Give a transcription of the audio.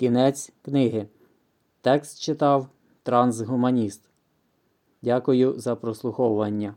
Кінець книги. Текст читав Трансгуманіст. Дякую за прослуховування.